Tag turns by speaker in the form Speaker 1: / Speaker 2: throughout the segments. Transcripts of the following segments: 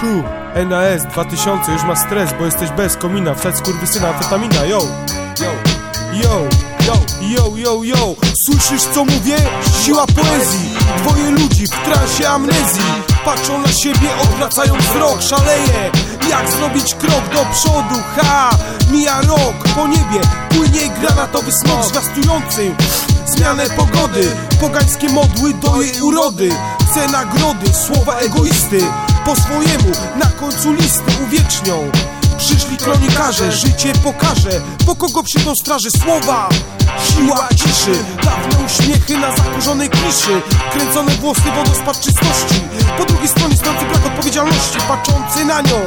Speaker 1: crew NAS 2000 już ma stres, bo jesteś bez komina Wstać skurwysyna, amfetamina, yo. Yo, yo, yo, yo, yo, yo Słyszysz co mówię? Siła poezji Dwoje ludzi w transie amnezji. Patrzą na siebie, odwracają wzrok Szaleje, jak zrobić krok do przodu? Ha, mija rok, po niebie Płynie granatowy smok zwiastujący Zmianę pogody, pogańskie modły do jej urody. Chcę nagrody, słowa egoisty Po swojemu, na końcu listy uwiecznią. Przyszli kronikarze, życie pokaże Po kogo przyjdą straże słowa. Siła ciszy, dawne uśmiechy na zakurzonej kliszy. Kręcone włosy, wodospad czystości Po drugiej stronie stojący brak odpowiedzialności Patrzący na nią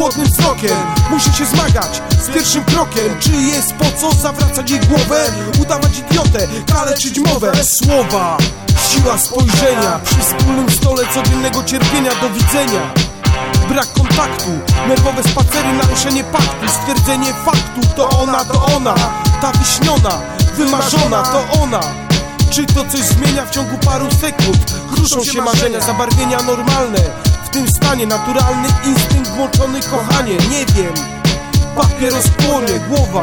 Speaker 1: głodnym wzrokiem. Musi się zmagać z pierwszym krokiem. Czy jest po co zawracać jej głowę? Udawać idiotę, kaleczyć mowę. Słowa, siła spojrzenia. Przy wspólnym stole codziennego cierpienia Do widzenia. Brak kontaktu, nerwowe spacery, naruszenie paktu. Stwierdzenie faktu, to ona, to ona. Ta wyśniona, wymarzona, to ona. Czy to coś zmienia w ciągu paru sekund? Kruszą się marzenia, zabarwienia normalne tym stanie naturalny instynkt włączony, kochanie Nie wiem, papier rozpłonie, głowa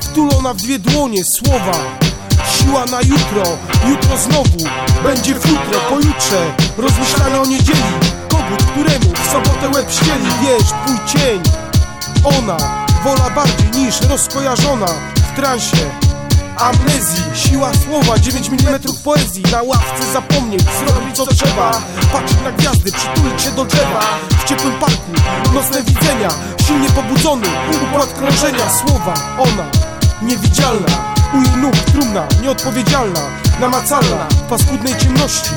Speaker 1: Wtulona w dwie dłonie, słowa. Siła na jutro, jutro znowu Będzie w jutro, pojutrze. Rozmyślanie o niedzieli Kogut, któremu w sobotę łeb ścieli. Wiesz, twój cień Ona, wola bardziej niż rozkojarzona W transie Amnezji, siła słowa 9 mm poezji. Na ławce zapomnieć, zrobić co trzeba. Patrzeć na gwiazdy, przytulić się do drzewa. W ciepłym parku, nocne widzenia. Silnie pobudzony, układ krążenia. Słowa, ona, niewidzialna. U nóg trumna, nieodpowiedzialna. Namacalna, w paskudnej ciemności.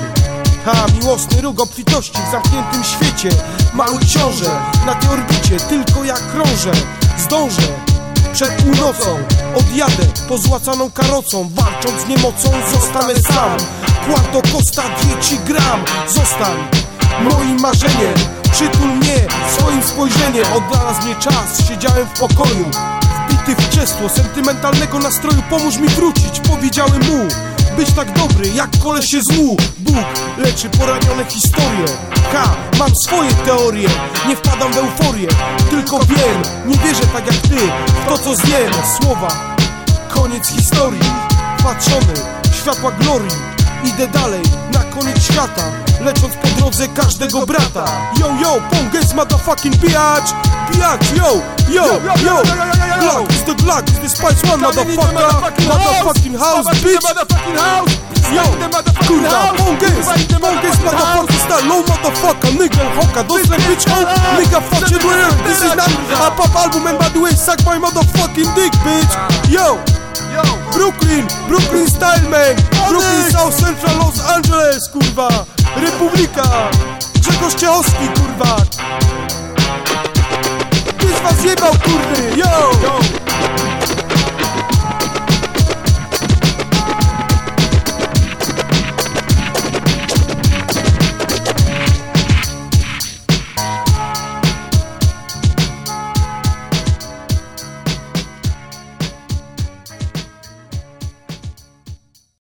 Speaker 1: Ha, miłosny róg obfitości w zamkniętym świecie. Mały książę, na tej orbicie Tylko jak krążę, zdążę przed północą. Odjadę pozłacaną karocą Walcząc z niemocą zostanę sam. Kład kosta dieci gram Zostań. Moim marzeniem Przytul mnie swoim spojrzeniem. Odnalazł mnie czas, siedziałem w pokoju. Wbity w krzesło sentymentalnego nastroju. Pomóż mi wrócić, powiedziałem mu być tak dobry jak kolesie złu Bóg leczy poranione historie K, mam swoje teorie Nie wpadam w euforię Tylko wiem, nie wierzę tak jak ty W to co zjem, słowa Koniec historii Patrzony, światła glorii Idę dalej, na koniec świata Lecząc po drodze każdego brata Yo, yo, ponges motherfucking bitch Bitch, yo, yo, yo Glock is the Glock, is the Spice One motherfucker. Motherfucking house, bitch? Yo, kurwa, ponges Ponges motherfucking style, low motherfucker Nigga, hoka, don't slam bitch, oh Nigga, fuck you, this is not a pop album And by the way, suck my motherfucking dick, bitch. Yo Brooklyn, Brooklyn Style Man. Brooklyn South Central Los Angeles, kurwa. Republika Grzegorz Ciechowski, kurwa. Was jebał, kurwy, yo